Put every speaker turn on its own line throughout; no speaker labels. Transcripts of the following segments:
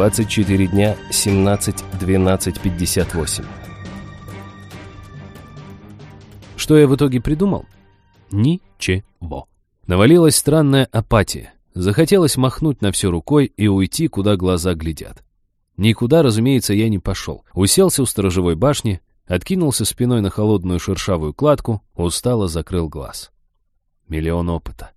24 дня, 17, 12, 58. Что я в итоге придумал? Ничего. Навалилась странная апатия. Захотелось махнуть на все рукой и уйти, куда глаза глядят. Никуда, разумеется, я не пошел. Уселся у сторожевой башни, откинулся спиной на холодную шершавую кладку, устало закрыл глаз. Миллион опыта.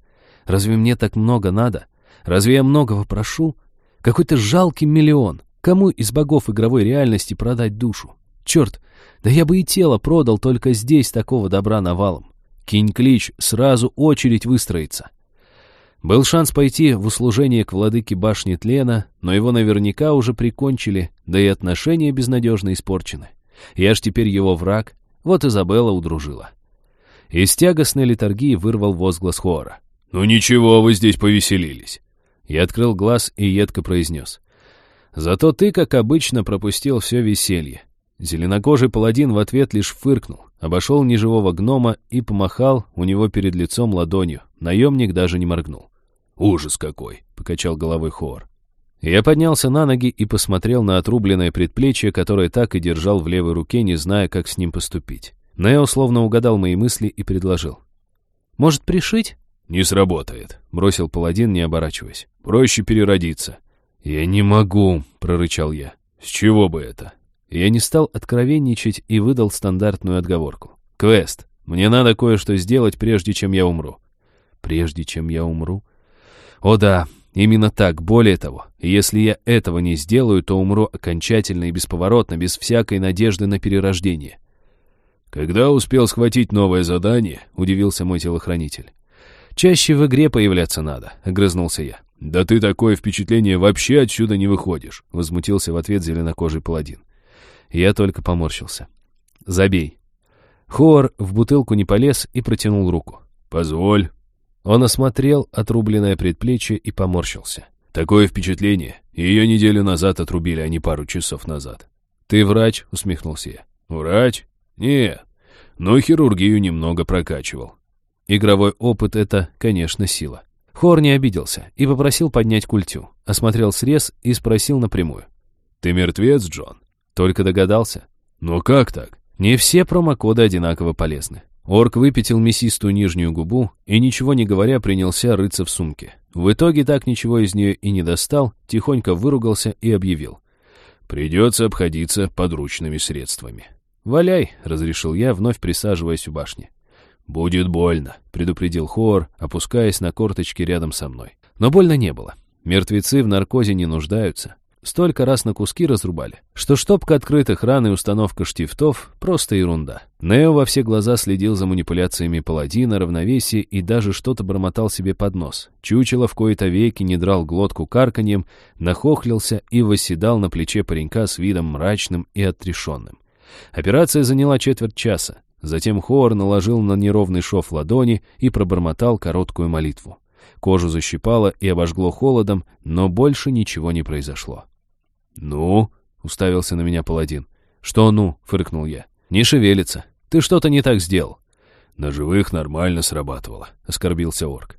Разве мне так много надо? Разве я многого прошу? Какой-то жалкий миллион. Кому из богов игровой реальности продать душу? Черт, да я бы и тело продал, только здесь такого добра навалом. Кинь клич, сразу очередь выстроится. Был шанс пойти в услужение к владыке башни тлена, но его наверняка уже прикончили, да и отношения безнадежно испорчены. Я ж теперь его враг, вот Изабелла удружила. Из тягостной литургии вырвал возглас хора.
«Ну ничего, вы здесь повеселились».
Я открыл глаз и едко произнес. «Зато ты, как обычно, пропустил все веселье». Зеленокожий паладин в ответ лишь фыркнул, обошел неживого гнома и помахал у него перед лицом ладонью. Наемник даже не моргнул.
«Ужас какой!» — покачал головой Хоор.
Я поднялся на ноги и посмотрел на отрубленное предплечье, которое так и держал в левой руке, не зная, как с ним поступить. Нео словно угадал мои мысли и предложил. «Может, пришить?»
«Не сработает», — бросил паладин, не оборачиваясь. «Проще переродиться».
«Я не могу», — прорычал я.
«С чего бы это?»
Я не стал откровенничать и выдал стандартную отговорку. «Квест. Мне надо кое-что сделать, прежде чем я умру». «Прежде чем я умру?» О да, именно так, более того, если я этого не сделаю, то умру окончательно и бесповоротно, без всякой надежды на перерождение.
«Когда успел схватить новое задание?» — удивился мой телохранитель.
«Чаще в игре появляться надо», — огрызнулся я.
«Да ты такое впечатление вообще отсюда не выходишь», — возмутился в ответ зеленокожий паладин.
Я только поморщился. «Забей». Хор в бутылку не полез и протянул руку.
«Позволь».
Он осмотрел отрубленное предплечье и поморщился.
«Такое впечатление. Ее неделю назад отрубили, а не пару часов назад».
«Ты врач?» — усмехнулся я.
«Врач? Нет. Но хирургию немного прокачивал».
Игровой опыт — это, конечно, сила. Хор не обиделся и попросил поднять культю, осмотрел срез и спросил напрямую.
«Ты мертвец, Джон?»
Только догадался.
«Но как так?»
Не все промокоды одинаково полезны. Орк выпятил мясистую нижнюю губу и, ничего не говоря, принялся рыться в сумке. В итоге так ничего из нее и не достал, тихонько выругался и объявил.
«Придется обходиться подручными средствами».
«Валяй», — разрешил я, вновь присаживаясь у башни.
«Будет больно», — предупредил Хоор, опускаясь на корточки рядом со мной.
Но больно не было. Мертвецы в наркозе не нуждаются. Столько раз на куски разрубали, что штопка открытых ран и установка штифтов — просто ерунда. Нео во все глаза следил за манипуляциями паладина, равновесия и даже что-то бормотал себе под нос. Чучело в кои-то веки не драл глотку карканьем, нахохлился и восседал на плече паренька с видом мрачным и отрешенным. Операция заняла четверть часа. Затем Хоор наложил на неровный шов ладони и пробормотал короткую молитву. Кожу защипало и обожгло холодом, но больше ничего не произошло.
«Ну?»
— уставился на меня паладин. «Что «ну?» — фыркнул я. «Не шевелится. Ты что-то не так сделал».
«На живых нормально срабатывало», — оскорбился орк.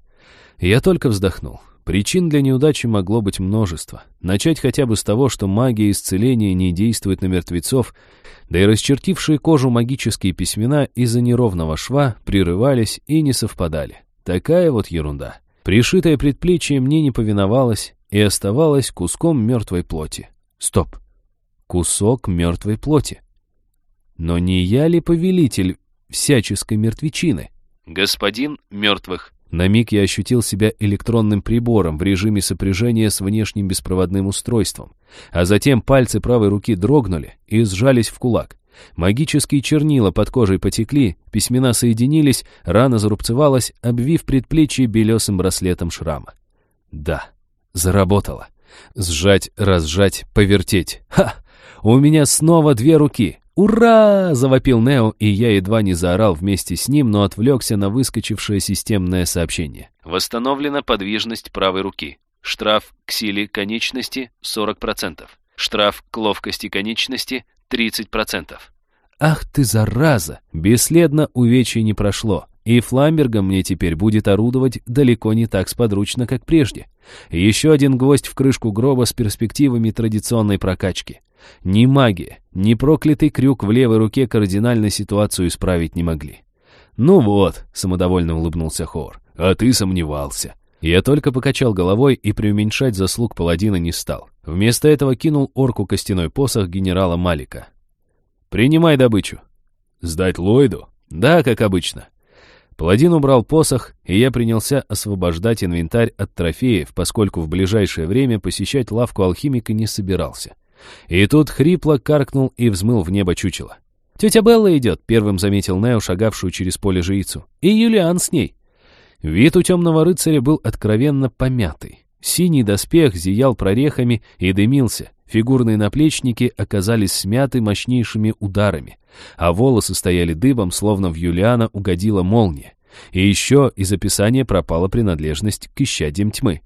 Я только вздохнул. Причин для неудачи могло быть множество. Начать хотя бы с того, что магия исцеления не действует на мертвецов, да и расчертившие кожу магические письмена из-за неровного шва прерывались и не совпадали. Такая вот ерунда. Пришитое предплечье мне не повиновалось и оставалось куском мертвой плоти. Стоп. Кусок мертвой плоти. Но не я ли повелитель всяческой мертвечины? Господин мертвых. На миг я ощутил себя электронным прибором в режиме сопряжения с внешним беспроводным устройством. А затем пальцы правой руки дрогнули и сжались в кулак. Магические чернила под кожей потекли, письмена соединились, рана зарубцевалась, обвив предплечье белесым браслетом шрама. Да, заработало. Сжать, разжать, повертеть. Ха! У меня снова две руки. «Ура!» — завопил Нео, и я едва не заорал вместе с ним, но отвлекся на выскочившее системное сообщение. Восстановлена подвижность правой руки. Штраф к силе конечности 40%. Штраф к ловкости конечности 30%. Ах ты зараза! Бесследно увечье не прошло. и Фламбергом мне теперь будет орудовать далеко не так сподручно, как прежде. Еще один гвоздь в крышку гроба с перспективами традиционной прокачки. Ни магия, ни проклятый крюк в левой руке кардинально ситуацию исправить не могли. «Ну вот», — самодовольно улыбнулся Хор, — «а ты сомневался». Я только покачал головой и преуменьшать заслуг паладина не стал. Вместо этого кинул орку костяной посох генерала Малика. «Принимай добычу». «Сдать Ллойду?» «Да, как обычно». Паладин убрал посох, и я принялся освобождать инвентарь от трофеев, поскольку в ближайшее время посещать лавку алхимика не собирался. И тут хрипло каркнул и взмыл в небо чучело. «Тетя Белла идет», — первым заметил Нео, шагавшую через поле жрицу. «И Юлиан с ней». Вид у темного рыцаря был откровенно помятый. Синий доспех зиял прорехами и дымился. Фигурные наплечники оказались смяты мощнейшими ударами, а волосы стояли дыбом, словно в Юлиана угодила молния. И еще из описания пропала принадлежность к исчадьям тьмы.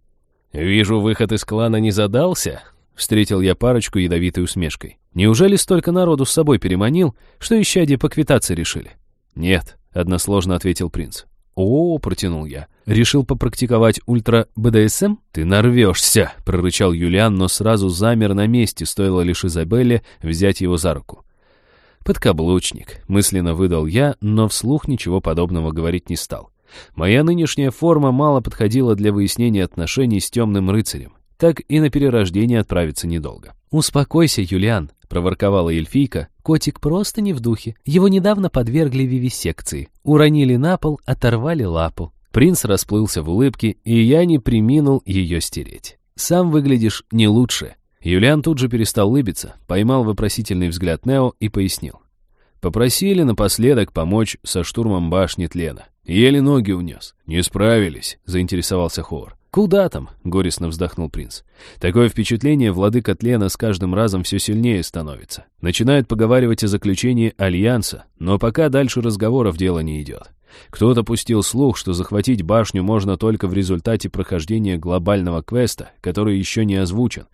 «Вижу, выход из клана не задался», — встретил я парочку ядовитой усмешкой. «Неужели столько народу с собой переманил, что исчадья поквитаться решили?» «Нет», — односложно ответил принц. «О, — протянул я, — решил попрактиковать ультра-БДСМ? Ты нарвешься!» — прорычал Юлиан, но сразу замер на месте, стоило лишь Изабелле взять его за руку. «Подкаблучник», — мысленно выдал я, но вслух ничего подобного говорить не стал. Моя нынешняя форма мало подходила для выяснения отношений с темным рыцарем. Так и на перерождение отправиться недолго. «Успокойся, Юлиан», — проворковала эльфийка. «Котик просто не в духе. Его недавно подвергли вивисекции. Уронили на пол, оторвали лапу». Принц расплылся в улыбке, и я не приминул ее стереть. «Сам выглядишь не лучше». Юлиан тут же перестал улыбиться, поймал вопросительный взгляд Нео и пояснил. Попросили напоследок помочь со штурмом башни тлена. Еле ноги унес. Не справились, заинтересовался Хор. «Куда там?» — горестно вздохнул принц. «Такое впечатление, владыка тлена с каждым разом все сильнее становится. Начинают поговаривать о заключении альянса, но пока дальше разговоров дело не идет. Кто-то пустил слух, что захватить башню можно только в результате прохождения глобального квеста, который еще не озвучен.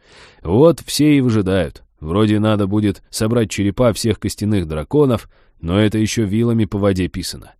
Вот все и выжидают. Вроде надо будет собрать черепа всех костяных драконов, но это еще вилами по воде писано».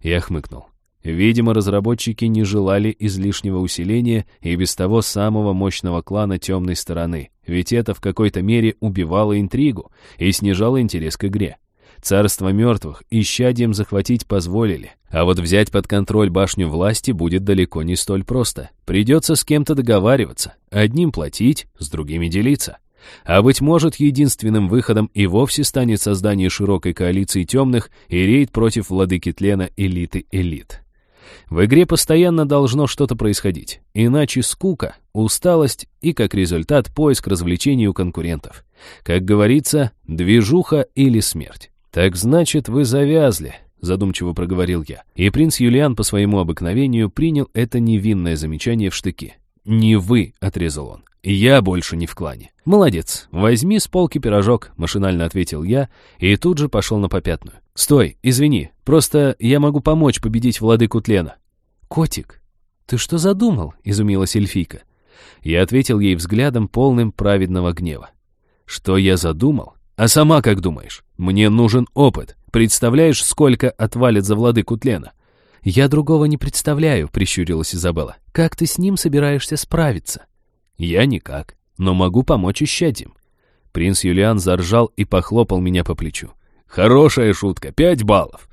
Я хмыкнул. Видимо, разработчики не желали излишнего усиления и без того самого мощного клана темной стороны, ведь это в какой-то мере убивало интригу и снижало интерес к игре. Царство мертвых исчадием захватить позволили, а вот взять под контроль башню власти будет далеко не столь просто. Придется с кем-то договариваться, одним платить, с другими делиться. А быть может, единственным выходом и вовсе станет создание широкой коалиции темных и рейд против владыки тлена элиты элит. В игре постоянно должно что-то происходить, иначе скука, усталость и, как результат, поиск развлечений у конкурентов. Как говорится, движуха или смерть. «Так значит, вы завязли», — задумчиво проговорил я. И принц Юлиан по своему обыкновению принял это невинное замечание в штыки. «Не вы», — отрезал он. «Я больше не в клане». «Молодец. Возьми с полки пирожок», — машинально ответил я и тут же пошел на попятную. «Стой, извини. Просто я могу помочь победить владыку тлена». «Котик, ты что задумал?» — изумилась эльфийка. Я ответил ей взглядом, полным праведного гнева. «Что я задумал? А сама как думаешь? Мне нужен опыт. Представляешь, сколько отвалит за владыку тлена?» «Я другого не представляю», — прищурилась Изабелла. «Как ты с ним собираешься справиться?» Я никак, но могу помочь исчадьям. Принц Юлиан заржал и похлопал меня по плечу. Хорошая шутка, пять баллов.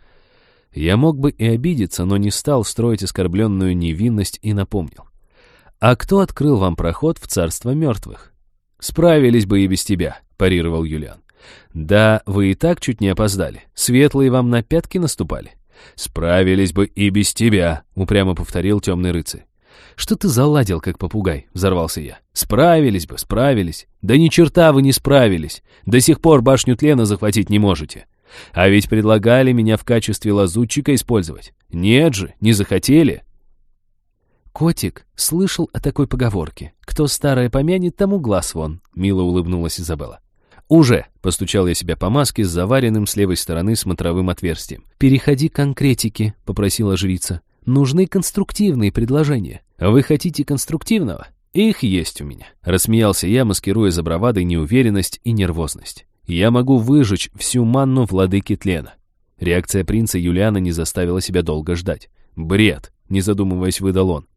Я мог бы и обидеться, но не стал строить оскорбленную невинность и напомнил. «А кто открыл вам проход в царство мертвых?» «Справились бы и без тебя», — парировал Юлиан. «Да, вы и так чуть не опоздали. Светлые вам на пятки наступали». «Справились бы и без тебя», — упрямо повторил темный рыцарь. «Что ты заладил, как попугай?» — взорвался я. «Справились бы, справились. Да ни черта вы не справились. До сих пор башню тлена захватить не можете. А ведь предлагали меня в качестве лазутчика использовать. Нет же, не захотели». «Котик слышал о такой поговорке. Кто старое помянет, тому глаз вон», — мило улыбнулась Изабелла. «Уже!» — постучал я себя по маске с заваренным с левой стороны смотровым отверстием. «Переходи к конкретике», — попросила жрица. «Нужны конструктивные предложения. Вы хотите конструктивного? Их есть у меня. Рассмеялся я, маскируя за бравадой неуверенность и нервозность. Я могу выжечь всю манну владыки тлена. Реакция принца Юлиана не заставила себя долго ждать. «Бред!» — не задумываясь, выдал он.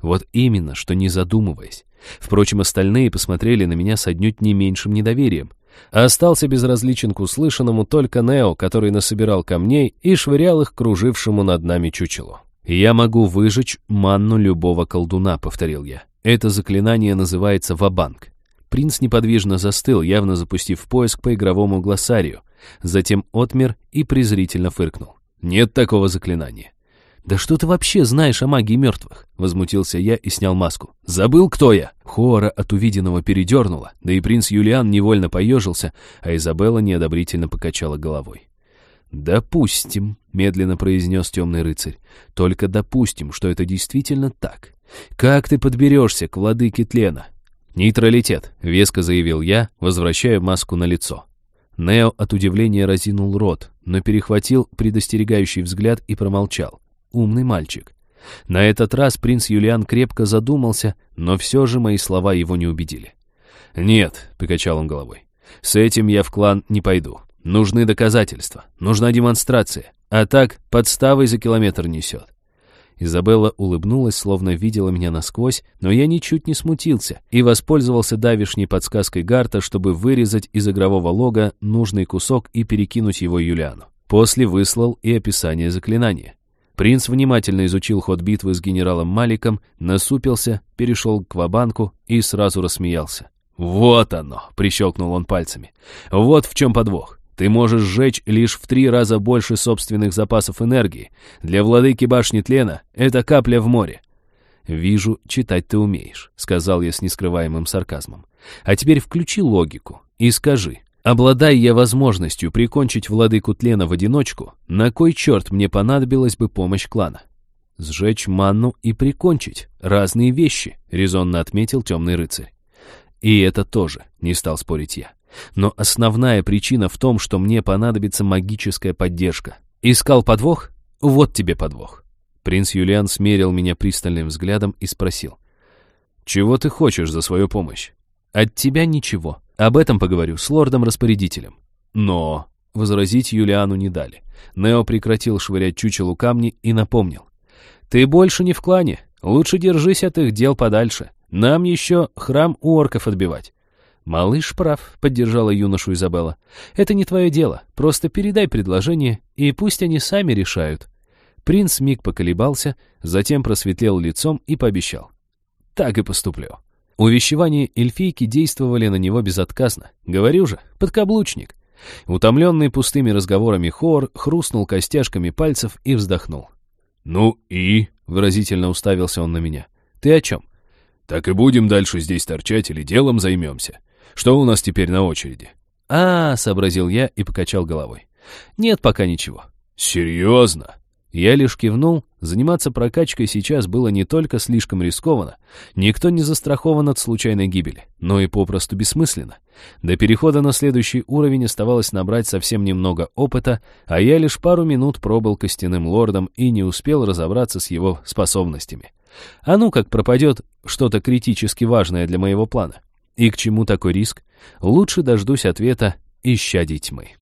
Вот именно, что не задумываясь. Впрочем, остальные посмотрели на меня с отнюдь не меньшим недоверием. А остался безразличен к услышанному только Нео, который насобирал камней и швырял их кружившему над нами чучелу. «Я могу выжечь манну любого колдуна», — повторил я. «Это заклинание называется вабанк». Принц неподвижно застыл, явно запустив поиск по игровому глоссарию. Затем отмер и презрительно фыркнул. «Нет такого заклинания. «Да что ты вообще знаешь о магии мертвых?» Возмутился я и снял маску. «Забыл, кто я?» Хора от увиденного передернула, да и принц Юлиан невольно поежился, а Изабелла неодобрительно покачала головой. «Допустим», — медленно произнес темный рыцарь, — «только допустим, что это действительно так. Как ты подберешься к владыке тлена?» «Нейтралитет», — веско заявил я, возвращая маску на лицо. Нео от удивления разинул рот, но перехватил предостерегающий взгляд и промолчал умный мальчик. На этот раз принц Юлиан крепко задумался, но все же мои слова его не убедили. «Нет», — покачал он головой, — «с этим я в клан не пойду. Нужны доказательства, нужна демонстрация, а так подставой за километр несет». Изабелла улыбнулась, словно видела меня насквозь, но я ничуть не смутился и воспользовался давишней подсказкой Гарта, чтобы вырезать из игрового лога нужный кусок и перекинуть его Юлиану. После выслал и описание заклинания. Принц внимательно изучил ход битвы с генералом Маликом, насупился, перешел к вабанку и сразу рассмеялся. «Вот оно!» — прищелкнул он пальцами. «Вот в чем подвох. Ты можешь сжечь лишь в три раза больше собственных запасов энергии. Для владыки башни тлена это капля в море». «Вижу, читать ты умеешь», — сказал я с нескрываемым сарказмом. «А теперь включи логику и скажи, Обладая я возможностью прикончить владыку тлена в одиночку, на кой черт мне понадобилась бы помощь клана? Сжечь манну и прикончить — разные вещи, резонно отметил темный рыцарь. И это тоже, не стал спорить я. Но основная причина в том, что мне понадобится магическая поддержка. Искал подвох? Вот тебе подвох. Принц Юлиан смерил меня пристальным взглядом и спросил. «Чего ты хочешь за свою помощь?» «От тебя ничего», об этом поговорю с лордом-распорядителем. Но возразить Юлиану не дали. Нео прекратил швырять чучелу камни и напомнил. «Ты больше не в клане. Лучше держись от их дел подальше. Нам еще храм у орков отбивать». «Малыш прав», — поддержала юношу Изабелла. «Это не твое дело. Просто передай предложение, и пусть они сами решают». Принц миг поколебался, затем просветлел лицом и пообещал. «Так и поступлю». Увещевания эльфийки действовали на него безотказно. Говорю же, подкаблучник. Утомленный пустыми разговорами Хор хрустнул костяшками пальцев и вздохнул. «Ну и?» — выразительно уставился он на меня. «Ты о чем?» «Так и будем дальше здесь торчать или делом займемся? Что у нас теперь на очереди?» «А, — сообразил я и покачал головой. Нет пока ничего».
«Серьезно?»
Я лишь кивнул, заниматься прокачкой сейчас было не только слишком рискованно, никто не застрахован от случайной гибели, но и попросту бессмысленно. До перехода на следующий уровень оставалось набрать совсем немного опыта, а я лишь пару минут пробыл костяным лордом и не успел разобраться с его способностями. А ну как пропадет что-то критически важное для моего плана. И к чему такой риск? Лучше дождусь ответа «Ища тьмы».